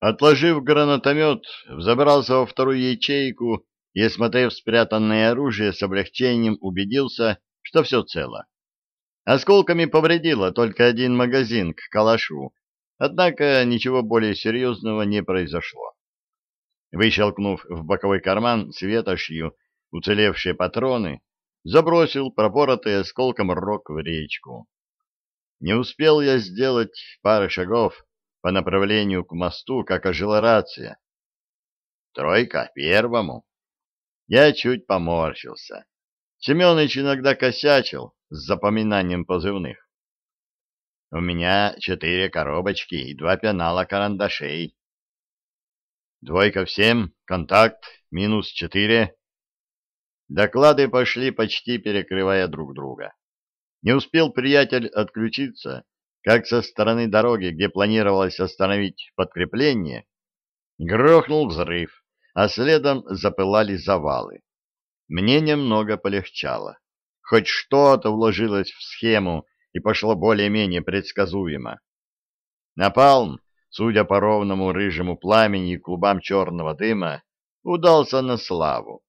Отложив гранатомет, взобрался во вторую ячейку и, осмотрев спрятанное оружие, с облегчением убедился, что все цело. Осколками повредило только один магазин к калашу, однако ничего более серьезного не произошло. Выщелкнув в боковой карман светошью уцелевшие патроны, забросил пропоротый осколком рог в речку. Не успел я сделать пары шагов по направлению к мосту, как ожила рация. Тройка первому. Я чуть поморщился. Семенович иногда косячил с запоминанием позывных. У меня четыре коробочки и два пенала карандашей. Двойка всем, контакт, минус четыре. Доклады пошли почти перекрывая друг друга. Не успел приятель отключиться, как со стороны дороги, где планировалось остановить подкрепление, грохнул взрыв, а следом запылали завалы. Мне немного полегчало. Хоть что-то вложилось в схему и пошло более-менее предсказуемо. Напалм, судя по ровному рыжему пламени и клубам черного дыма, удался на славу.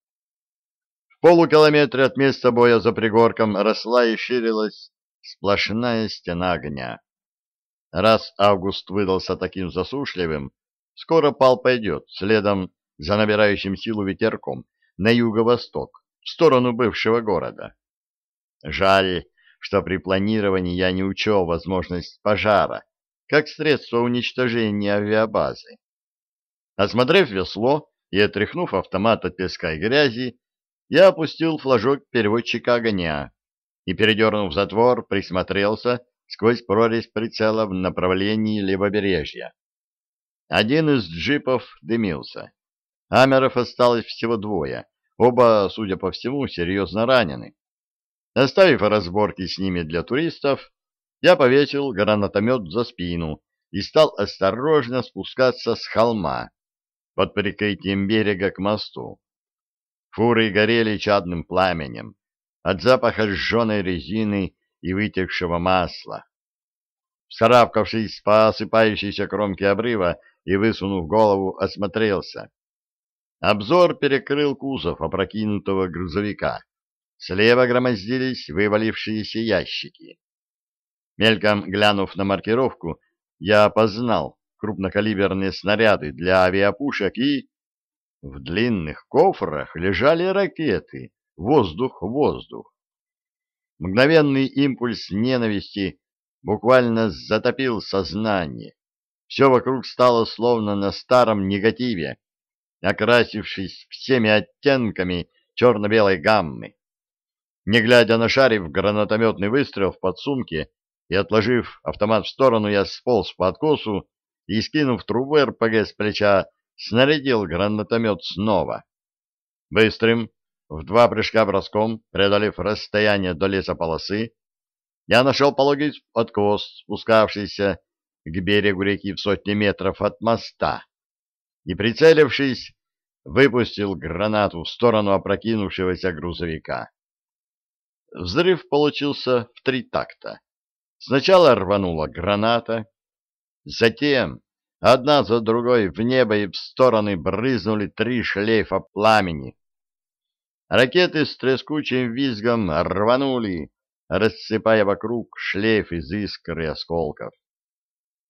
В полукилометре от места боя за пригорком росла и ширилась сплошная стена огня. Раз август выдался таким засушливым, скоро пал пойдет следом за набирающим силу ветерком на юго-восток, в сторону бывшего города. Жаль, что при планировании я не учел возможность пожара, как средство уничтожения авиабазы. Осмотрев весло и отряхнув автомат от песка и грязи, я опустил флажок переводчика огня и, передернув затвор, присмотрелся сквозь прорезь прицела в направлении левобережья. Один из джипов дымился. Амеров осталось всего двое, оба, судя по всему, серьезно ранены. Оставив разборки с ними для туристов, я повесил гранатомет за спину и стал осторожно спускаться с холма под прикрытием берега к мосту. Фуры горели чадным пламенем. От запаха сжженной резины и вытекшего масла. Вскарабкавшись по осыпающейся кромке обрыва и высунув голову, осмотрелся. Обзор перекрыл кузов опрокинутого грузовика. Слева громоздились вывалившиеся ящики. Мельком глянув на маркировку, я опознал крупнокалиберные снаряды для авиапушек и... В длинных кофрах лежали ракеты «Воздух-воздух». Мгновенный импульс ненависти буквально затопил сознание. Все вокруг стало словно на старом негативе, окрасившись всеми оттенками черно-белой гаммы. Не глядя на шарив гранатометный выстрел в подсумке и отложив автомат в сторону, я сполз по откосу и, скинув трубу РПГ с плеча, снарядил гранатомет снова. Быстрым, в два прыжка броском, преодолев расстояние до лесополосы, я нашел пологий откос, спускавшийся к берегу реки в сотни метров от моста, и, прицелившись, выпустил гранату в сторону опрокинувшегося грузовика. Взрыв получился в три такта. Сначала рванула граната, затем одна за другой в небо и в стороны брызнули три шлейфа пламени, Ракеты с трескучим визгом рванули, рассыпая вокруг шлейф из искр и осколков.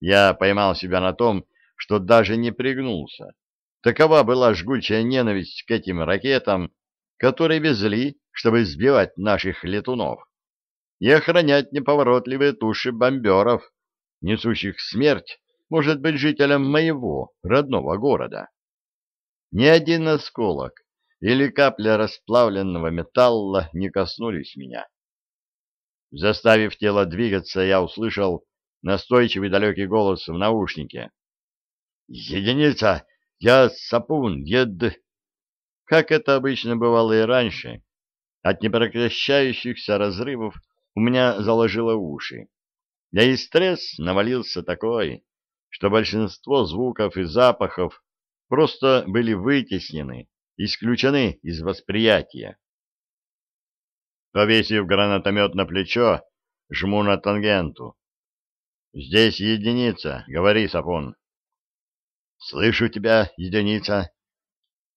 Я поймал себя на том, что даже не пригнулся. Такова была жгучая ненависть к этим ракетам, которые везли, чтобы сбивать наших летунов и охранять неповоротливые туши бомберов, несущих смерть, может быть, жителям моего родного города. Ни один осколок, или капля расплавленного металла не коснулись меня. Заставив тело двигаться, я услышал настойчивый далекий голос в наушнике. «Единица! Я сапун! Ед...» Как это обычно бывало и раньше, от непрекращающихся разрывов у меня заложило уши. Да и стресс навалился такой, что большинство звуков и запахов просто были вытеснены исключены из восприятия. Повесив гранатомет на плечо, жму на тангенту. «Здесь единица», — говори Сапон. Слышу тебя, единица.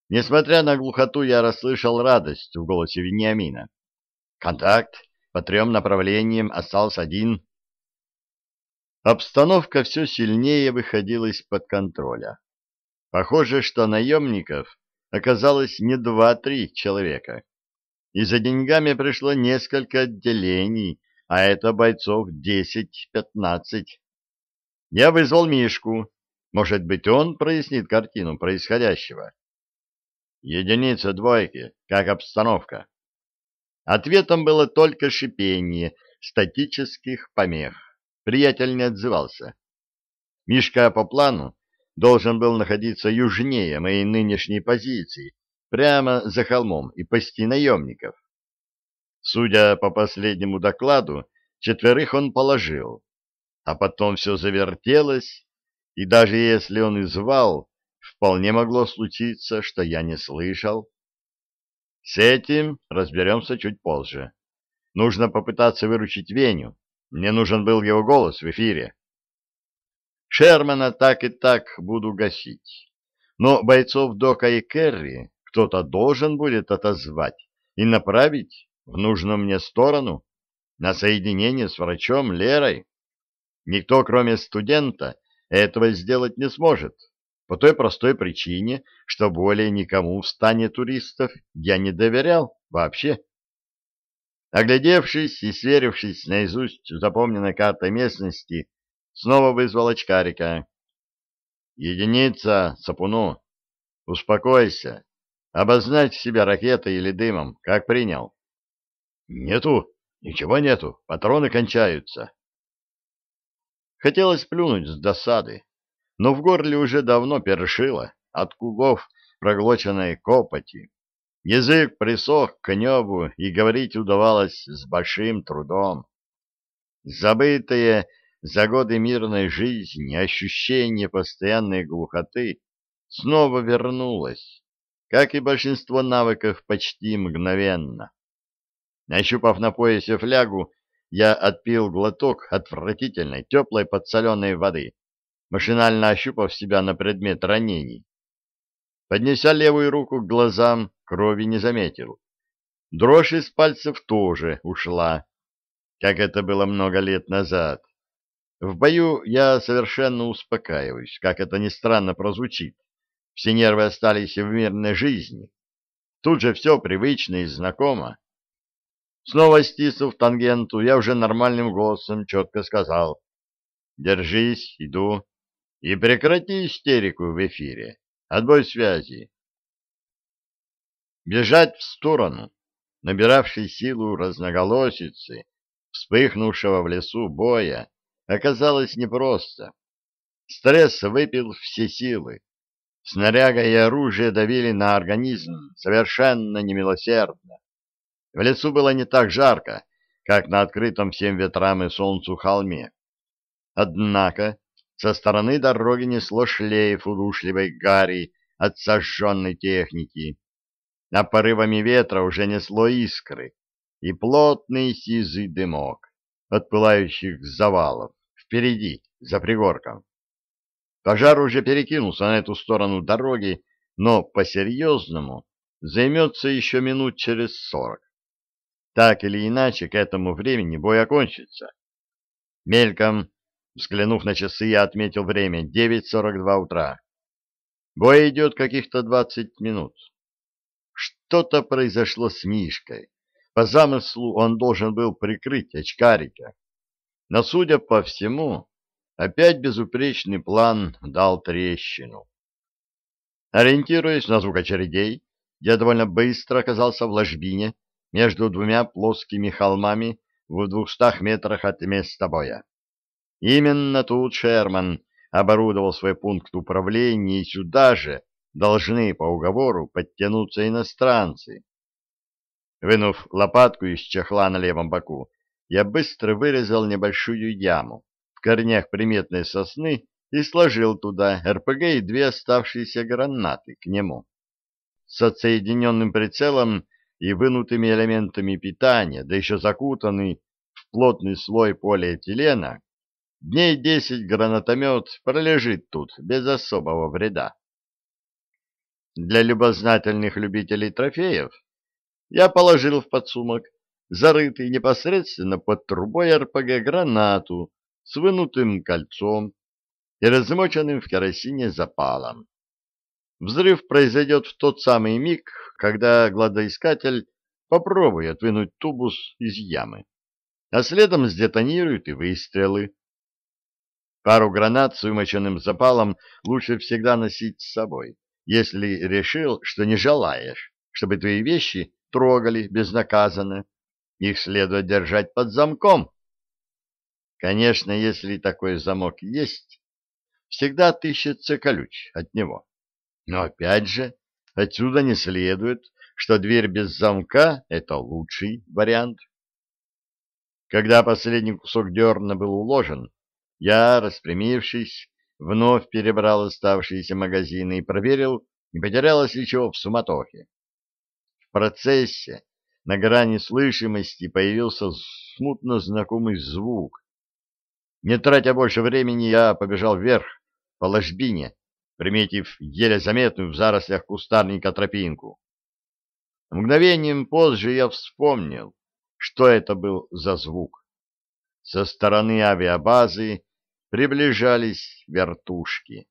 Несмотря на глухоту, я расслышал радость в голосе Вениамина. Контакт по трем направлениям остался один. Обстановка все сильнее выходила из-под контроля. Похоже, что наемников оказалось не два-три человека. И за деньгами пришло несколько отделений, а это бойцов десять-пятнадцать. Я вызвал Мишку. Может быть, он прояснит картину происходящего. Единица двойки, как обстановка. Ответом было только шипение статических помех. Приятель не отзывался. Мишка по плану должен был находиться южнее моей нынешней позиции, прямо за холмом и пасти наемников. Судя по последнему докладу, четверых он положил, а потом все завертелось, и даже если он и звал, вполне могло случиться, что я не слышал. С этим разберемся чуть позже. Нужно попытаться выручить Веню. Мне нужен был его голос в эфире. Шермана так и так буду гасить. Но бойцов Дока и Керри кто-то должен будет отозвать и направить в нужную мне сторону на соединение с врачом Лерой. Никто, кроме студента, этого сделать не сможет, по той простой причине, что более никому в стане туристов я не доверял вообще. Оглядевшись и сверившись наизусть запомненной картой местности, снова вызвал очкарика. «Единица, Сапуну, успокойся, обозначь себя ракетой или дымом, как принял». «Нету, ничего нету, патроны кончаются». Хотелось плюнуть с досады, но в горле уже давно першило от кубов проглоченной копоти. Язык присох к небу, и говорить удавалось с большим трудом. Забытое за годы мирной жизни ощущение постоянной глухоты снова вернулось, как и большинство навыков почти мгновенно. Нащупав на поясе флягу, я отпил глоток отвратительной, теплой подсоленной воды, машинально ощупав себя на предмет ранений. Поднеся левую руку к глазам, крови не заметил. Дрожь из пальцев тоже ушла, как это было много лет назад. В бою я совершенно успокаиваюсь, как это ни странно прозвучит. Все нервы остались в мирной жизни. Тут же все привычно и знакомо. Снова стиснув тангенту, я уже нормальным голосом четко сказал. «Держись, иду. И прекрати истерику в эфире. Отбой связи». Бежать в сторону, набиравшей силу разноголосицы, вспыхнувшего в лесу боя, оказалось непросто. Стресс выпил все силы. Снаряга и оружие давили на организм совершенно немилосердно. В лесу было не так жарко, как на открытом всем ветрам и солнцу холме. Однако со стороны дороги несло шлейф удушливой гари от сожженной техники, а порывами ветра уже несло искры и плотный сизый дымок от пылающих завалов впереди, за пригорком. Пожар уже перекинулся на эту сторону дороги, но по-серьезному займется еще минут через сорок. Так или иначе, к этому времени бой окончится. Мельком, взглянув на часы, я отметил время — 9.42 утра. Бой идет каких-то 20 минут. Что-то произошло с Мишкой. По замыслу он должен был прикрыть очкарика. Но, судя по всему, опять безупречный план дал трещину. Ориентируясь на звук очередей, я довольно быстро оказался в ложбине, между двумя плоскими холмами в двухстах метрах от места боя. Именно тут Шерман оборудовал свой пункт управления, и сюда же должны по уговору подтянуться иностранцы. Вынув лопатку из чехла на левом боку, я быстро вырезал небольшую яму в корнях приметной сосны и сложил туда РПГ и две оставшиеся гранаты к нему. С отсоединенным прицелом и вынутыми элементами питания, да еще закутанный в плотный слой полиэтилена, дней десять гранатомет пролежит тут без особого вреда. Для любознательных любителей трофеев я положил в подсумок зарытый непосредственно под трубой РПГ гранату с вынутым кольцом и размоченным в керосине запалом. Взрыв произойдет в тот самый миг, когда гладоискатель попробует вынуть тубус из ямы, а следом сдетонируют и выстрелы. Пару гранат с вымоченным запалом лучше всегда носить с собой, если решил, что не желаешь, чтобы твои вещи трогали безнаказанно. Их следует держать под замком. Конечно, если такой замок есть, всегда отыщется ключ от него. Но опять же, отсюда не следует, что дверь без замка — это лучший вариант. Когда последний кусок дерна был уложен, я, распрямившись, вновь перебрал оставшиеся магазины и проверил, не потерялось ли чего в суматохе. В процессе на грани слышимости появился смутно знакомый звук. Не тратя больше времени, я побежал вверх, по ложбине, приметив еле заметную в зарослях кустарника тропинку. Мгновением позже я вспомнил, что это был за звук. Со стороны авиабазы приближались вертушки.